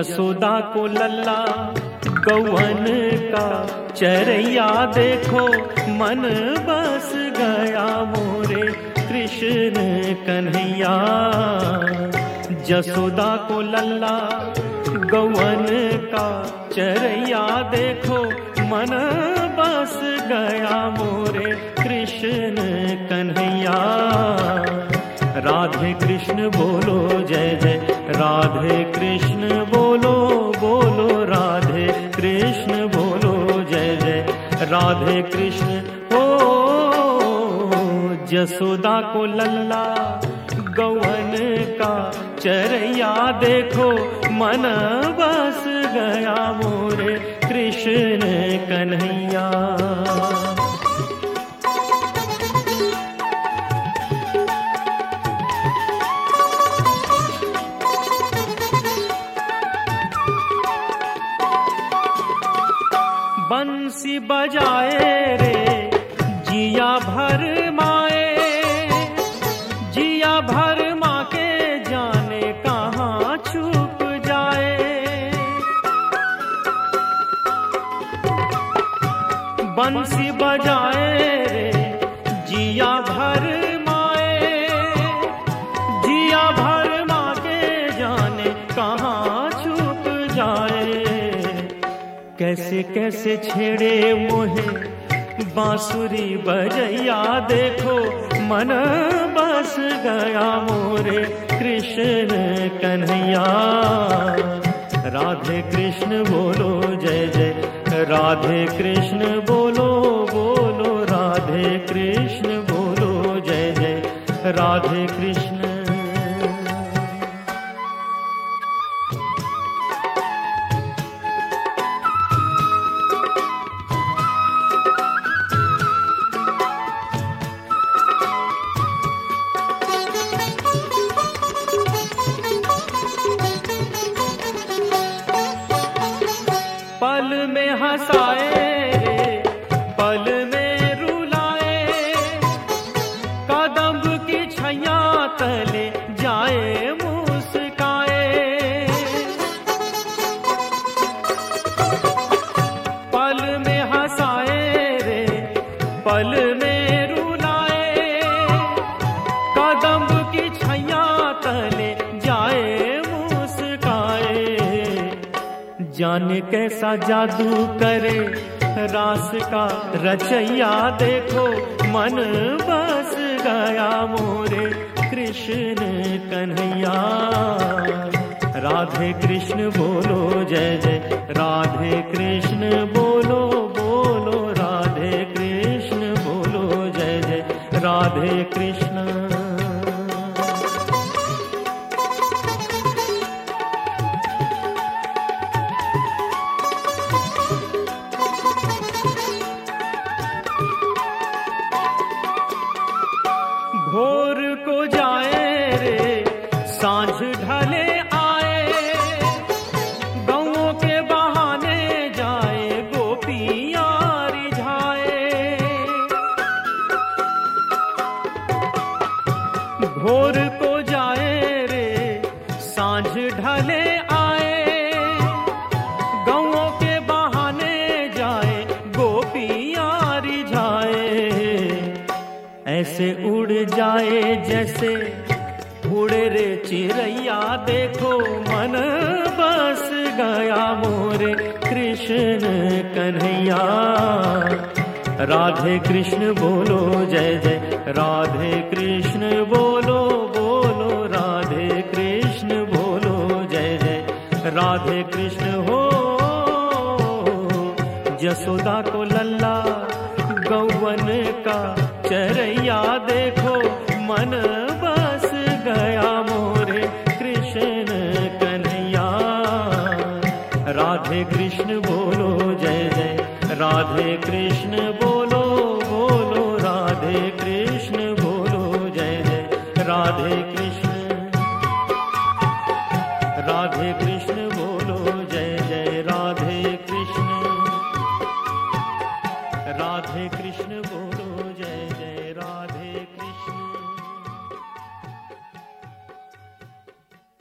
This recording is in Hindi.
जसोदा को लल्ला, गौवन का चरैया देखो, मन बस गया मोरे, कृष्ण कन्हैया। जसोदा को लल्ला, गौवन का चरैया देखो, मन बस गया मोरे, कृष्ण कन्हैया। राधे कृष्ण बोलो, जय जय। राधे कृष्ण बोलो बोलो, राधे कृष्ण बोलो, जय जय। राधे कृष्ण, ओ, जसोदा को लल्ला गौवन का चरैया देखो, मन बस गया मोरे, कृष्ण कन्हैया। बंसी बजाए रे, जिया भर माए। जिया भर माँ के जाने कहाँ छुप जाए। बंसी बजाए रे, जिया भर कैसे कैसे छेड़े मोहे? बांसुरी बजैया देखो, मन बस गया मोरे। कृष्ण कन्हैया। राधे कृष्ण बोलो, जय जय। राधे कृष्ण बोलो बोलो। राधे कृष्ण बोलो, जय जय। राधे कृष्ण जाने कैसा जादू करे? रास का रचैया देखो, मन बस गया मोरे। कृष्ण कन्हैया। राधे कृष्ण बोलो, जय जय। राधे कृष्ण बोलो बोलो। राधे कृष्ण बोलो, जय जय। राधे कृष्ण को जाए रे, साँझ ढले आए। गौओं के बहाने जाए, गोपिया रिझाए। भोर को जाए रे, साँझ ढले आए जाए जैसे उड़े रे चिड़ैया देखो मन बस गया मोरे कृष्ण कन्हैया। राधे कृष्ण बोलो, जय जय। राधे कृष्ण बोलो बोलो। राधे कृष्ण बोलो, जय जय। राधे कृष्ण हो, जसोदा को लल्ला गौवन का चरैया देखो, मन बस गया मोरे कृष्ण कन्हैया। राधे कृष्ण बोलो, जय जय। राधे कृष्ण बोलो बोलो। राधे कृष्ण बोलो, जय जय। राधे